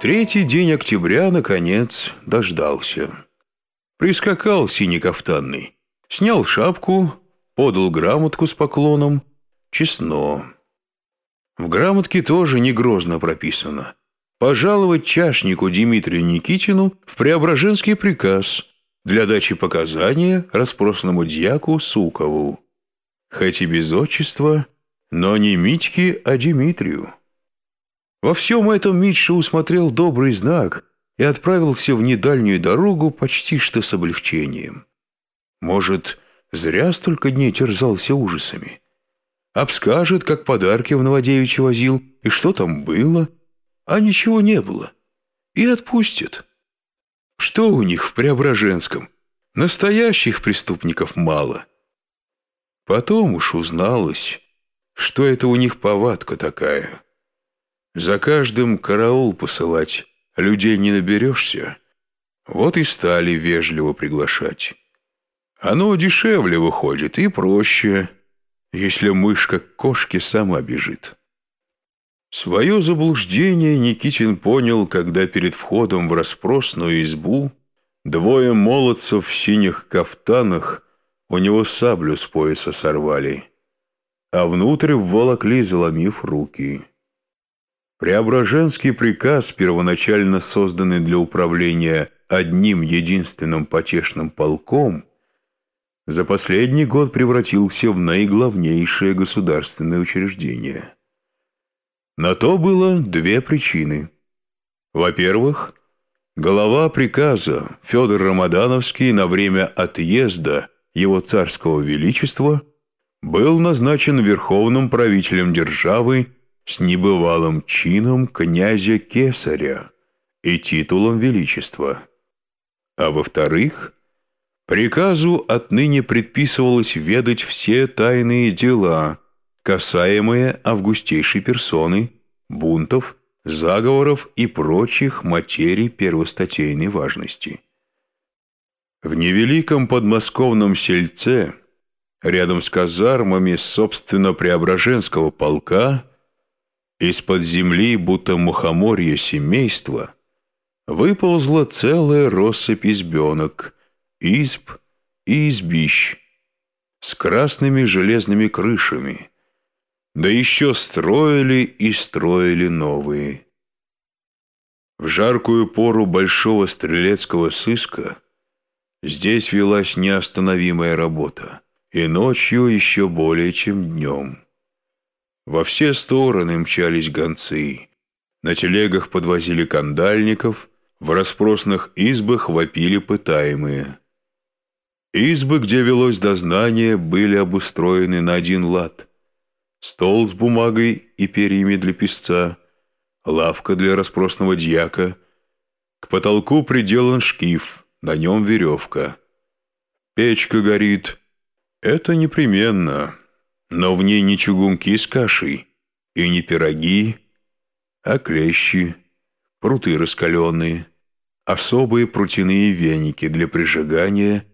Третий день октября, наконец, дождался. Прискакал синекафтанный, снял шапку, подал грамотку с поклоном, честно. В грамотке тоже не грозно прописано. Пожаловать чашнику Дмитрию Никитину в Преображенский приказ для дачи показания распросному дьяку Сукову. Хоть и без отчества, но не Митьке, а Дмитрию. Во всем этом Митша усмотрел добрый знак и отправился в недальнюю дорогу почти что с облегчением. Может, зря столько дней терзался ужасами. Обскажет, как подарки в Новодевичье возил, и что там было, а ничего не было. И отпустит. Что у них в Преображенском? Настоящих преступников мало. Потом уж узналось, что это у них повадка такая. За каждым караул посылать, людей не наберешься. Вот и стали вежливо приглашать. Оно дешевле выходит и проще, если мышка к кошке сама бежит. Свое заблуждение Никитин понял, когда перед входом в расспросную избу двое молодцев в синих кафтанах у него саблю с пояса сорвали, а внутрь вволокли, заломив руки. Преображенский приказ, первоначально созданный для управления одним единственным потешным полком, за последний год превратился в наиглавнейшее государственное учреждение. На то было две причины. Во-первых, голова приказа Федор Рамадановский на время отъезда его царского величества был назначен верховным правителем державы с небывалым чином князя Кесаря и титулом величества. А во-вторых, приказу отныне предписывалось ведать все тайные дела, касаемые августейшей персоны, бунтов, заговоров и прочих материй первостатейной важности. В невеликом подмосковном сельце, рядом с казармами собственно Преображенского полка, из-под земли, будто мухоморье семейства, выползла целая россыпь избенок, изб и избищ с красными железными крышами, да еще строили и строили новые. В жаркую пору большого стрелецкого сыска здесь велась неостановимая работа, и ночью еще более, чем днем. Во все стороны мчались гонцы. На телегах подвозили кандальников, в распросных избах вопили пытаемые. Избы, где велось дознание, были обустроены на один лад. Стол с бумагой и перьями для писца, лавка для распросного дьяка. К потолку приделан шкив, на нем веревка. Печка горит. Это непременно но в ней не чугунки с кашей и не пироги, а клещи, пруты раскаленные, особые прутяные веники для прижигания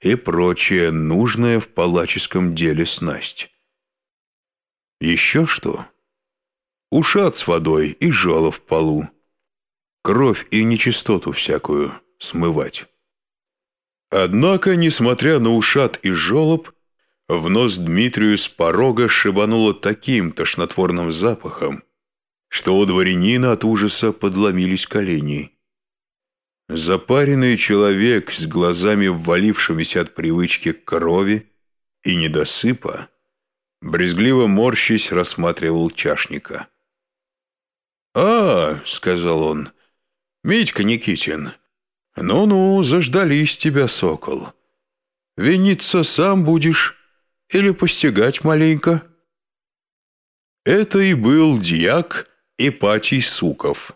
и прочее нужное в палаческом деле снасть. Еще что? Ушат с водой и жало в полу. Кровь и нечистоту всякую смывать. Однако, несмотря на ушат и жолоб, в нос Дмитрию с порога шибануло таким тошнотворным запахом, что у дворянина от ужаса подломились колени. Запаренный человек с глазами ввалившимися от привычки к крови и недосыпа, брезгливо морщись, рассматривал чашника. «А, — сказал он, — Митька Никитин, ну-ну, заждались тебя, сокол. Виниться сам будешь, или постигать маленько?» Это и был дьяк Ипатий Суков.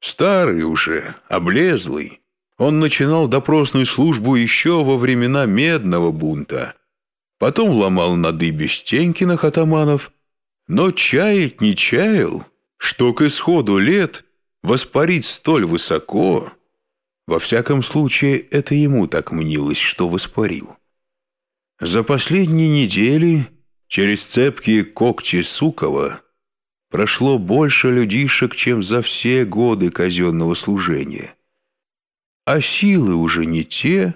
Старый уже, облезлый, он начинал допросную службу еще во времена Медного бунта. Потом ломал на дыбе Стенькиных атаманов, но чаять не чаял, что к исходу лет воспарить столь высоко. Во всяком случае, это ему так мнилось, что воспарил. За последние недели через цепкие когти Сукова прошло больше людишек, чем за все годы казенного служения. А силы уже не те,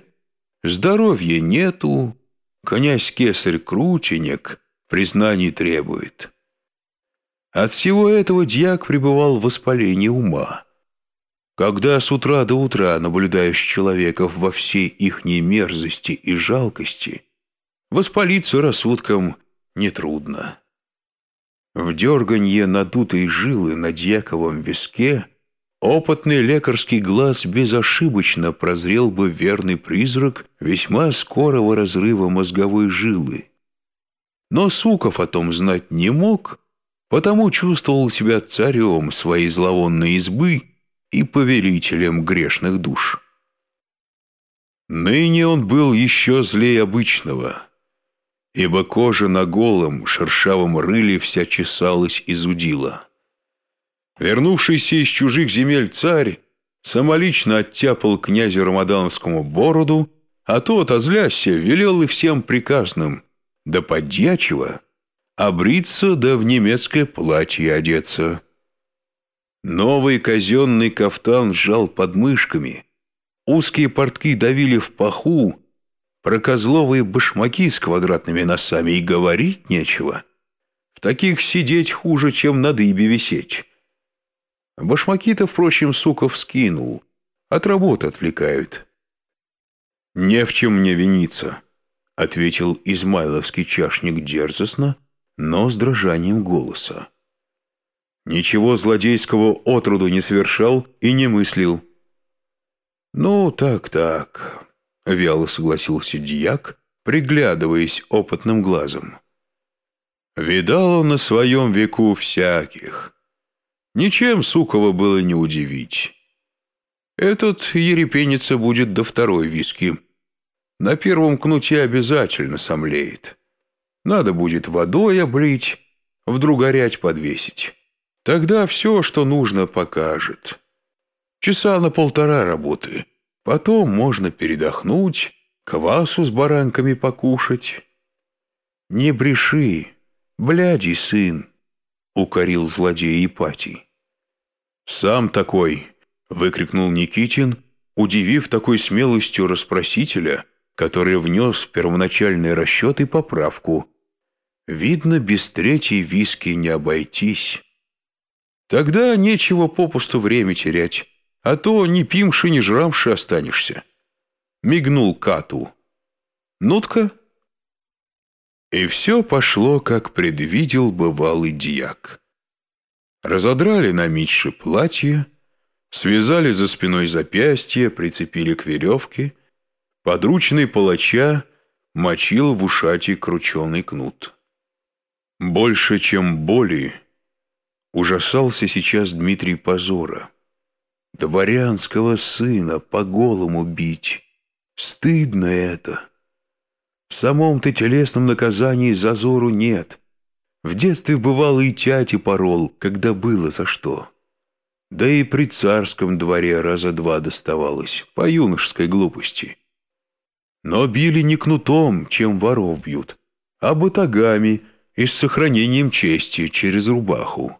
здоровья нету, князь-кесарь Крутенек признаний требует. От всего этого дьяк пребывал в воспалении ума. Когда с утра до утра наблюдаешь человеков во всей ихней мерзости и жалкости, воспалиться рассудком нетрудно. В дерганье надутой жилы на дьяковом виске опытный лекарский глаз безошибочно прозрел бы верный призрак весьма скорого разрыва мозговой жилы. Но Суков о том знать не мог, потому чувствовал себя царем своей зловонной избы и повелителем грешных душ. Ныне он был еще злее обычного — ибо кожа на голом, шершавом рыле вся чесалась и зудила. Вернувшийся из чужих земель царь самолично оттяпал князю Рамадановскому бороду, а тот, озляся, велел и всем приказным, да подьячего, обриться да в немецкое платье одеться. Новый казенный кафтан сжал под мышками, узкие портки давили в паху, про козловые башмаки с квадратными носами и говорить нечего. В таких сидеть хуже, чем на дыбе висеть. Башмаки-то, впрочем, Суков скинул. От работы отвлекают. «Не в чем мне виниться», — ответил измайловский чашник дерзостно, но с дрожанием голоса. «Ничего злодейского отроду не совершал и не мыслил». «Ну, так-так», — вяло согласился дьяк, приглядываясь опытным глазом. Видал он на своем веку всяких. Ничем Сукова было не удивить. Этот ерепеница будет до второй виски. На первом кнуте обязательно сомлеет. Надо будет водой облить, вдруг горять подвесить. Тогда все, что нужно, покажет. Часа на полтора работы — Потом можно передохнуть, квасу с баранками покушать. Не бреши, бляди, сын, — укорил злодей Ипатий. Сам такой, — выкрикнул Никитин, удивив такой смелостью расспросителя, который внес в первоначальные расчеты поправку. Видно, без третьей виски не обойтись. Тогда нечего попусту время терять а то не пимши, не жрамши останешься. Мигнул Кату. Нутка? И все пошло, как предвидел бывалый дьяк. Разодрали на Митше платье, связали за спиной запястье, прицепили к веревке, подручный палача мочил в ушате крученый кнут. Больше, чем боли, ужасался сейчас Дмитрий Позора — Дворянского сына по голому бить. Стыдно это. В самом-то телесном наказании зазору нет. В детстве бывало и тяти порол, когда было за что. Да и при царском дворе раза два доставалось, по юношеской глупости. Но били не кнутом, чем воров бьют, а батагами и с сохранением чести через рубаху.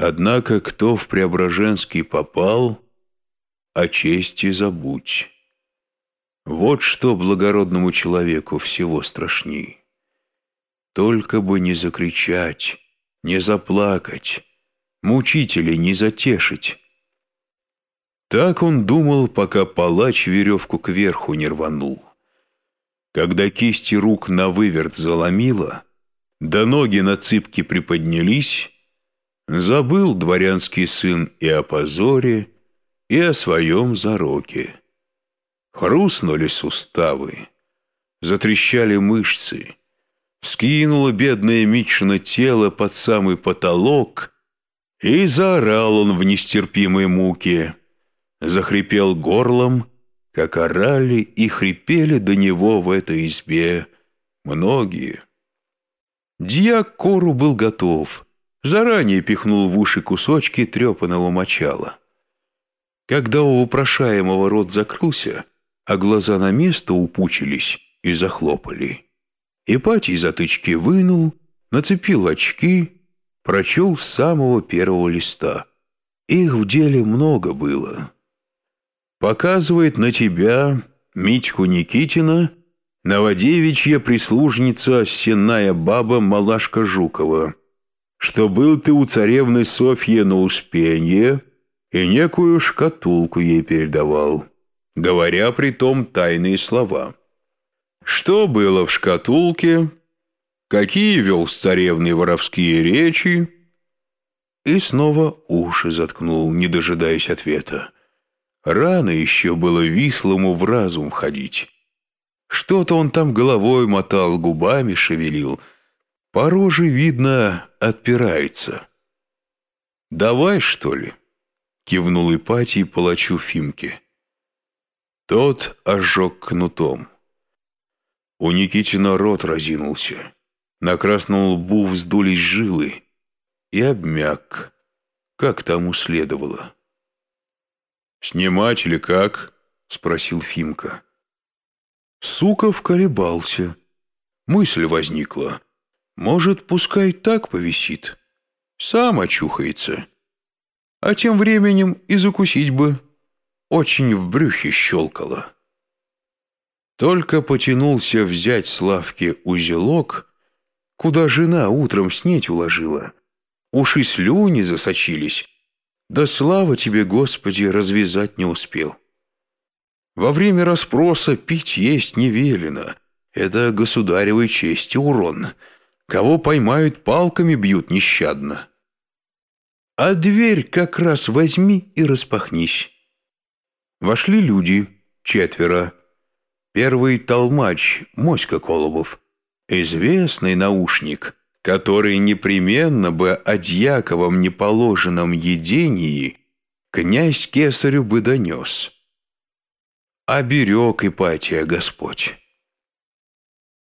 Однако кто в Преображенский попал, о чести забудь. Вот что благородному человеку всего страшней. Только бы не закричать, не заплакать, мучителей не затешить. Так он думал, пока палач веревку кверху не рванул. Когда кисти рук на выверт заломило, да ноги на цыпки приподнялись, Забыл дворянский сын и о позоре, и о своем зароке. Хрустнули суставы, затрещали мышцы, вскинуло бедное Митшино тело под самый потолок, и заорал он в нестерпимой муке, захрипел горлом, как орали и хрипели до него в этой избе многие. Дьяк Кору был готов — заранее пихнул в уши кусочки трепаного мочала. Когда у упрошаемого рот закрылся, а глаза на место упучились и захлопали, Ипатий затычки вынул, нацепил очки, прочел с самого первого листа. Их в деле много было. Показывает на тебя, Митьку Никитина, Новодевичья прислужница сенная баба Малашка Жукова, что был ты у царевны Софьи на Успенье и некую шкатулку ей передавал, говоря при том тайные слова. Что было в шкатулке, какие вел с царевной воровские речи, и снова уши заткнул, не дожидаясь ответа. Рано еще было вислому в разум входить. Что-то он там головой мотал, губами шевелил. По роже, видно, отпирается. «Давай, что ли?» — кивнул Ипатий палачу Фимке. Тот ожег кнутом. У Никитина рот разинулся. На красном лбу вздулись жилы и обмяк, как тому следовало. «Снимать или как?» — спросил Фимка. Суков колебался. Мысль возникла. Может, пускай так повисит. Сам очухается. А тем временем и закусить бы. Очень в брюхе щелкало. Только потянулся взять с лавки узелок, куда жена утром снеть уложила. Уши слюни засочились. Да слава тебе, Господи, развязать не успел. Во время расспроса пить есть не велено. Это государевой чести урон. Кого поймают, палками бьют нещадно. А дверь как раз возьми и распахнись. Вошли люди, четверо. Первый толмач, Моська Колобов, известный наушник, который непременно бы о дьяковом неположенном едении князь кесарю бы донес. Оберег Ипатия Господь.